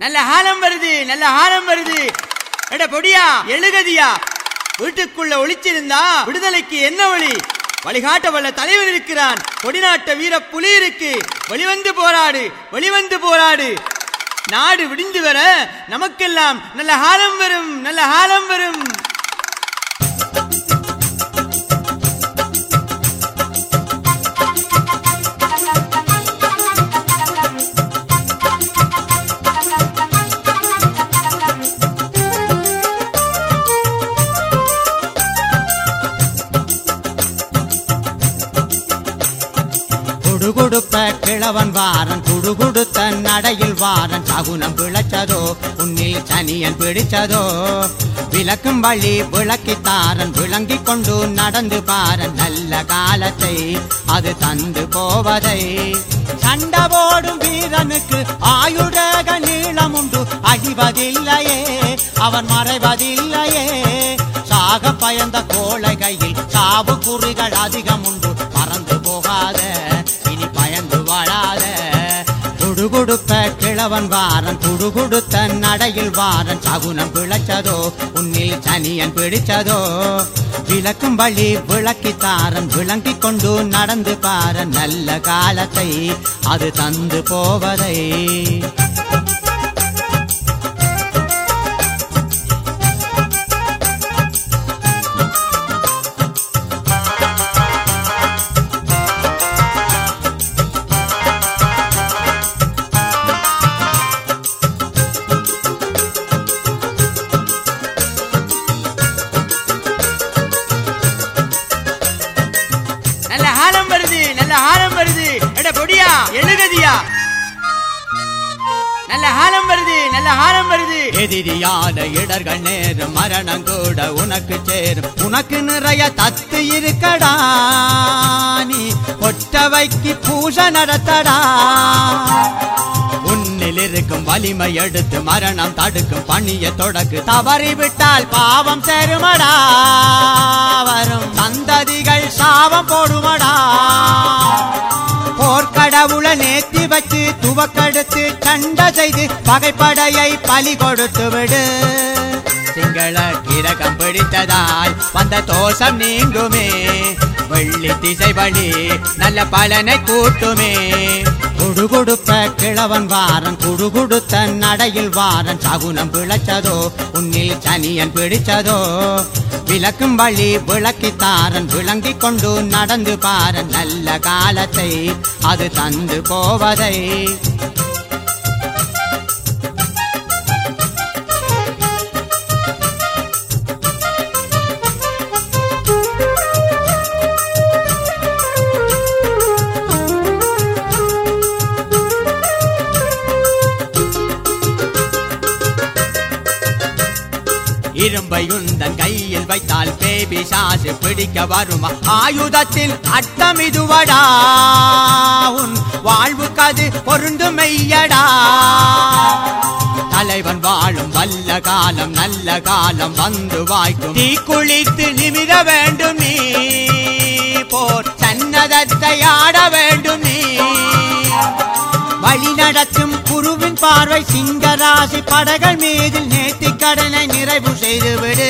நல்ல ஹாலம் வருது நல்ல ஹாலம் வருது. எட பொடியா எழுகதியா. வீட்டுக்குள்ள ஒளிச்சிருந்தா விடுதலைக்கு என்ன வழி? வழிகாட்ட வல்ல தலைவர் இருக்கிறான். கொடிநாட்ட வீர புலி இருக்கு. வெளிவந்து போராடு வெளிவந்து போராடு. நாடு விடிந்து வர நமக்கெல்லாம் நல்ல ஹாலம் வரும் நல்ல ஹாலம் வரும் குடுகுடுப்ப கிழவன் வாரன் குடுகுடுத்த நடையில் வாரன். சகுனம் பிழைச்சதோ உன்னில் சனியன் பிடிச்சதோ. விளக்கும் வழி விளக்கித்தாரன் விளங்கி கொண்டு நடந்து பாரன். நல்ல காலத்தை அது தந்து போவதை. சண்ட போடும் வீரனுக்கு ஆயுடக நீளம் உண்டு அழிவதில்லையே அவன் மறைவதில்லையே. சாக பயந்த கோழைகையில் சாவு குறிகள் அதிகம் உண்டு கிழவன் வாரன் குடுகுடுத்த நடையில் வாரன் சகுனம் பிழைச்சதோ உன்னில் சனியன் பிடிச்சதோ. விளக்கும் வழி விளக்கித்தாரன் விளங்கி கொண்டு நடந்து பாரன் நல்ல காலத்தை அது தந்து போவதை. பொடியா எழுகதியா? நல்ல ஹாலம் வருது நல்ல ஹாலம் வருது. எதிரியான இடர்கள் நேரும் மரணம் கூட உனக்கு சேரும். உனக்கு நிறைய தத்து இருக்கடா நீ கொட்டவைக்கு பூஜை நடத்தடா. உன்னில் இருக்கும் வலிமை எடுத்து மரணம் தடுக்கும் பணிய தொடக்கு. தவறிவிட்டால் பாவம் சேருமடா வரும் சந்ததிகள் சாபம் போடுமடா. போர்க்கடவுள நேத்தி வச்சு துவக்கெடுத்து சண்டை செய்து பகைப்படையை பலி கொடுத்து விடு. சிங்கள கிரகம் பிடித்ததால் வந்த தோஷம் நீங்குமே. வெள்ளி திசை வழி நல்ல பலனை கூட்டுமே. குடுகுடுப்ப கிழவன் வாரன் குடுகுடுத்த நடையில் வாரன் சகுனம் பிழைச்சதோ உன்னில் சனியன் பிடிச்சதோ. விளக்கும் வழி விளக்கித்தாரன் விளங்கி கொண்டு நடந்து பாரன் நல்ல காலத்தை அது தந்து போவதை. இரும்பை உந்தன் கையில் வைத்தால் பேபி சாசு பிடிக்க வருமா? ஆயுதத்தில் அட்டம் இதுவடா. உன் வாழ்வுக்கு அது பொருந்து மெய்யடா தலைவன் வாழும் வல்ல காலம் நல்ல காலம் வந்து வாய்க்கும். தீ குளித்து நிமிர வேண்டும் நீ. போர் சன்னதத்தை ஆட வேண்டும் நீ. வழி நடத்தும் குருவின் பார்வை சிங்கராசி படகள் மீ நிறைவு செய்துவிடு.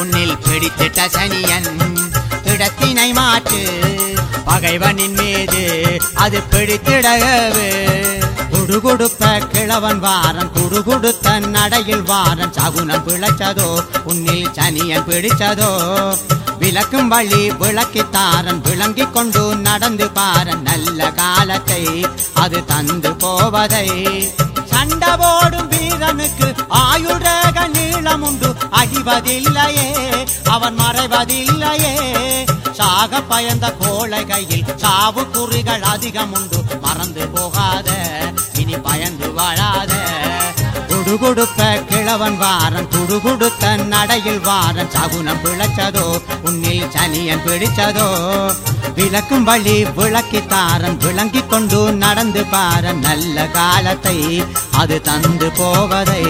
உன்னில் பிடித்திட்ட சனியன் இடத்தினை மாற்று. பகைவனின் மீது அது பிடித்திடவே குடுகுடுப்ப கிழவன் வாரன் குடுகுடுத்த நடையில் வாரன் சகுனம் பிழைச்சதோ உன்னில் சனியன் பிடிச்சதோ. விளக்கும் வழி விளக்கித்தாரன் விளங்கி கொண்டு நடந்து பாரன். நல்ல காலத்தை அது தந்து போவதை கண்டபோடும் வீரனுக்கு ஆயுரக நீளம் உண்டு அழிவதில்லையே அவன் மறைவதில்லையே. சாக பயந்த கோழகையில் சாவு குறிகள் அதிகம் உண்டு மறந்து போகாத இனி பயந்து வாழாத. குடுகுடுப்ப கிழவன் வாரன் குடுகுடுத்த நடையில் வாரன். சகுனம் பிழைச்சதோ உன்னில் சனியன் பிடிச்சதோ. விளக்கும் வழி விளக்கித்தாரன் விளங்கி கொண்டு நடந்து பாரன். நல்ல காலத்தை அது தந்து போவதை